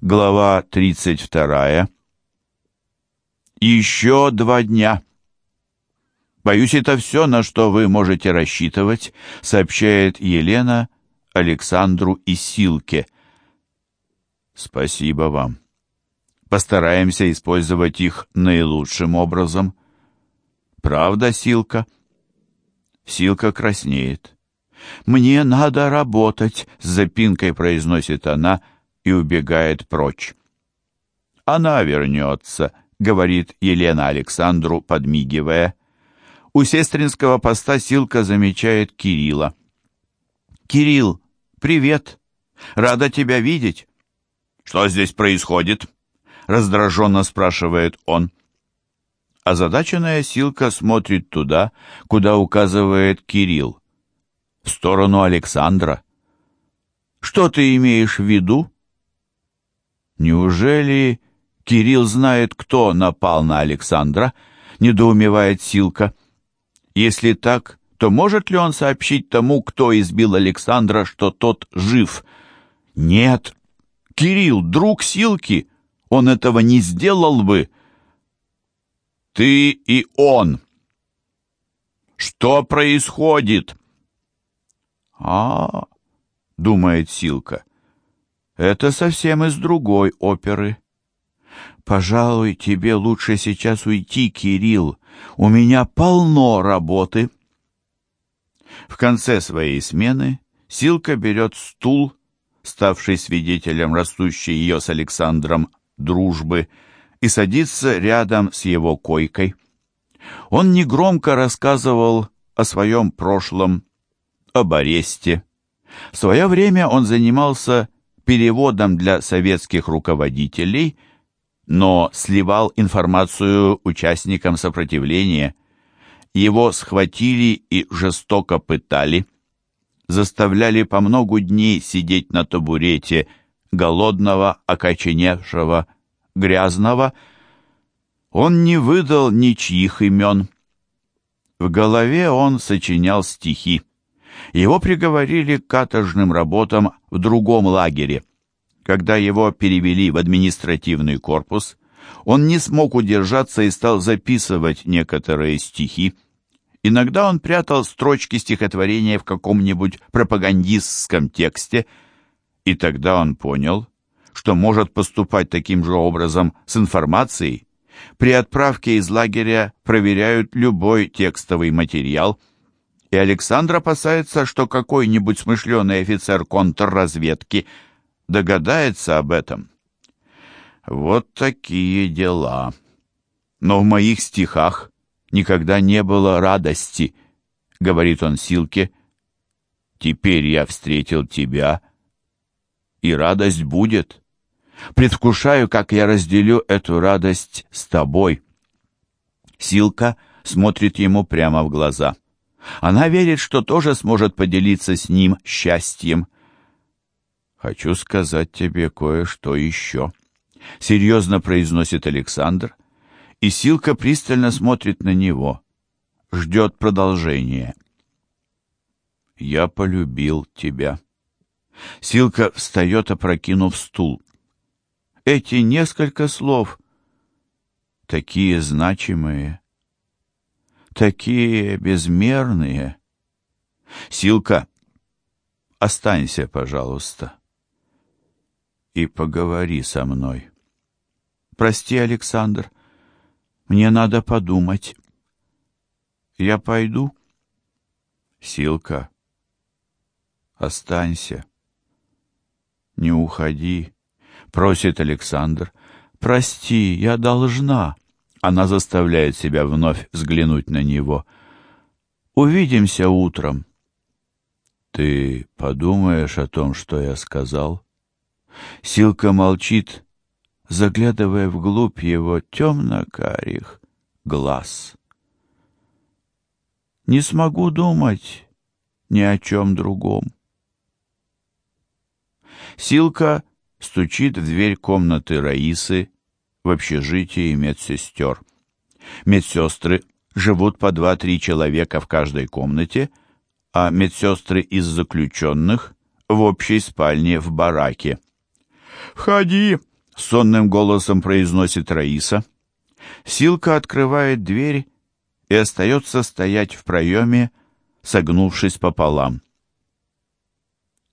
Глава 32. Еще два дня. Боюсь, это все, на что вы можете рассчитывать, сообщает Елена Александру и Силке. Спасибо вам. Постараемся использовать их наилучшим образом. Правда, Силка? Силка краснеет. «Мне надо работать», — с запинкой произносит она, — и убегает прочь. «Она вернется», — говорит Елена Александру, подмигивая. У сестринского поста Силка замечает Кирилла. «Кирилл, привет! Рада тебя видеть!» «Что здесь происходит?» — раздраженно спрашивает он. Озадаченная Силка смотрит туда, куда указывает Кирилл, в сторону Александра. «Что ты имеешь в виду?» Неужели Кирилл знает, кто напал на Александра? Недоумевает Силка. Если так, то может ли он сообщить тому, кто избил Александра, что тот жив? Нет. Кирилл, друг Силки, он этого не сделал бы. Ты и он. Что происходит? А, думает Силка. Это совсем из другой оперы. Пожалуй, тебе лучше сейчас уйти, Кирилл. У меня полно работы. В конце своей смены Силка берет стул, ставший свидетелем растущей ее с Александром дружбы, и садится рядом с его койкой. Он негромко рассказывал о своем прошлом, об аресте. В свое время он занимался переводом для советских руководителей, но сливал информацию участникам сопротивления. Его схватили и жестоко пытали, заставляли по многу дней сидеть на табурете, голодного, окоченевшего, грязного. Он не выдал ничьих имен. В голове он сочинял стихи. Его приговорили к каторжным работам в другом лагере. Когда его перевели в административный корпус, он не смог удержаться и стал записывать некоторые стихи. Иногда он прятал строчки стихотворения в каком-нибудь пропагандистском тексте, и тогда он понял, что может поступать таким же образом с информацией. При отправке из лагеря проверяют любой текстовый материал – и Александр опасается, что какой-нибудь смышленый офицер контрразведки догадается об этом. Вот такие дела. Но в моих стихах никогда не было радости, говорит он Силке. Теперь я встретил тебя, и радость будет. Предвкушаю, как я разделю эту радость с тобой. Силка смотрит ему прямо в глаза. — она верит, что тоже сможет поделиться с ним счастьем. «Хочу сказать тебе кое-что еще», — серьезно произносит Александр, и Силка пристально смотрит на него, ждет продолжения. «Я полюбил тебя». Силка встает, опрокинув стул. Эти несколько слов такие значимые, такие безмерные. Силка, останься, пожалуйста, и поговори со мной. Прости, Александр, мне надо подумать. Я пойду. Силка, останься. Не уходи, просит Александр. Прости, я должна. Она заставляет себя вновь взглянуть на него. «Увидимся утром». «Ты подумаешь о том, что я сказал?» Силка молчит, заглядывая вглубь его темно-карих глаз. «Не смогу думать ни о чем другом». Силка стучит в дверь комнаты Раисы, в общежитии медсестер. Медсестры живут по два-три человека в каждой комнате, а медсестры из заключенных в общей спальне в бараке. «Входи!» сонным голосом произносит Раиса. Силка открывает дверь и остается стоять в проеме, согнувшись пополам.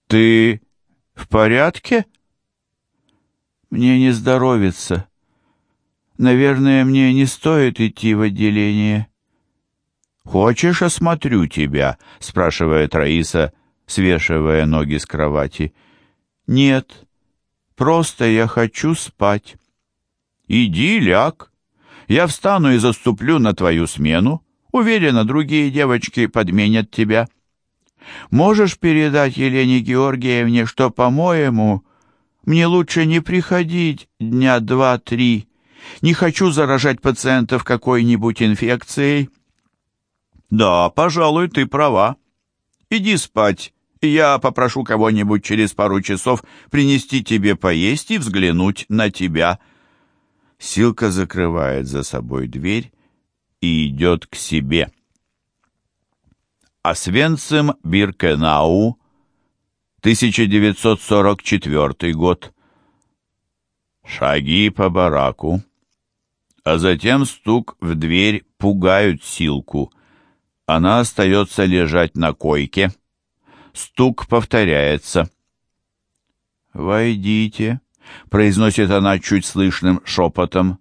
«Ты в порядке?» «Мне не здоровится. Наверное, мне не стоит идти в отделение». «Хочешь, осмотрю тебя?» — спрашивает Раиса, свешивая ноги с кровати. «Нет, просто я хочу спать». «Иди, ляг. Я встану и заступлю на твою смену. Уверена, другие девочки подменят тебя». «Можешь передать Елене Георгиевне, что, по-моему, мне лучше не приходить дня два-три. Не хочу заражать пациентов какой-нибудь инфекцией». «Да, пожалуй, ты права. Иди спать, и я попрошу кого-нибудь через пару часов принести тебе поесть и взглянуть на тебя». Силка закрывает за собой дверь и идет к себе. Освенцим Биркенау, 1944 год. Шаги по бараку, а затем стук в дверь пугают Силку. Она остается лежать на койке. Стук повторяется. «Войдите», — произносит она чуть слышным шепотом.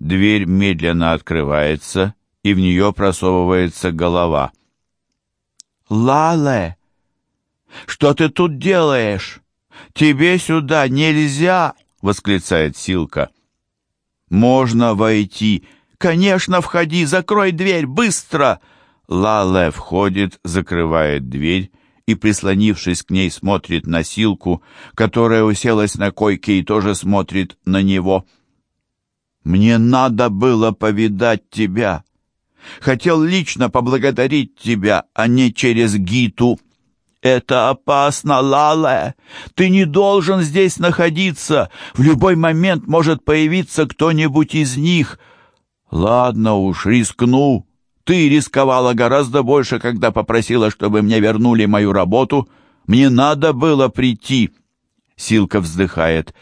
Дверь медленно открывается, и в нее просовывается голова. «Лале, что ты тут делаешь? Тебе сюда нельзя!» — восклицает Силка. «Можно войти!» «Конечно, входи! Закрой дверь! Быстро!» Лале входит, закрывает дверь и, прислонившись к ней, смотрит на Силку, которая уселась на койке и тоже смотрит на него. «Мне надо было повидать тебя. Хотел лично поблагодарить тебя, а не через Гиту. Это опасно, Лале. Ты не должен здесь находиться. В любой момент может появиться кто-нибудь из них. Ладно уж, рискну». Ты рисковала гораздо больше, когда попросила, чтобы мне вернули мою работу. Мне надо было прийти. Силка вздыхает.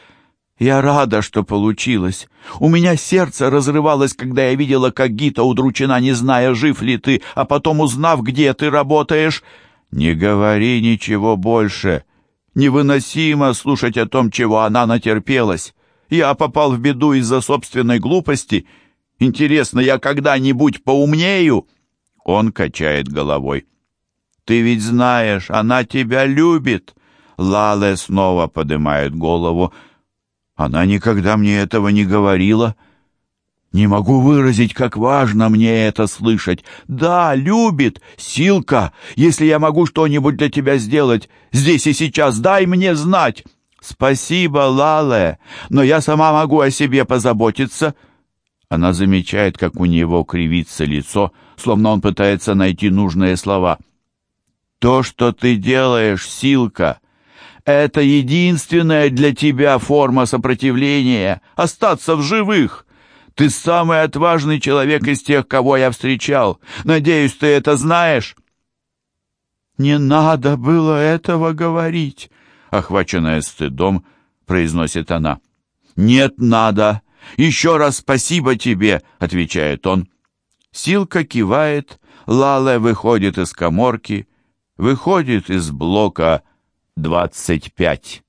Я рада, что получилось. У меня сердце разрывалось, когда я видела, как Гита удручена, не зная, жив ли ты, а потом узнав, где ты работаешь. Не говори ничего больше. Невыносимо слушать о том, чего она натерпелась. Я попал в беду из-за собственной глупости — Интересно, я когда-нибудь поумнею?» Он качает головой. «Ты ведь знаешь, она тебя любит!» Лале снова поднимает голову. «Она никогда мне этого не говорила!» «Не могу выразить, как важно мне это слышать. Да, любит, Силка, если я могу что-нибудь для тебя сделать, здесь и сейчас дай мне знать!» «Спасибо, Лале, но я сама могу о себе позаботиться!» Она замечает, как у него кривится лицо, словно он пытается найти нужные слова. «То, что ты делаешь, Силка, это единственная для тебя форма сопротивления — остаться в живых. Ты самый отважный человек из тех, кого я встречал. Надеюсь, ты это знаешь?» «Не надо было этого говорить», — охваченная стыдом, произносит она. «Нет, надо», «Еще раз спасибо тебе», — отвечает он. Силка кивает, Лале выходит из коморки, выходит из блока двадцать пять.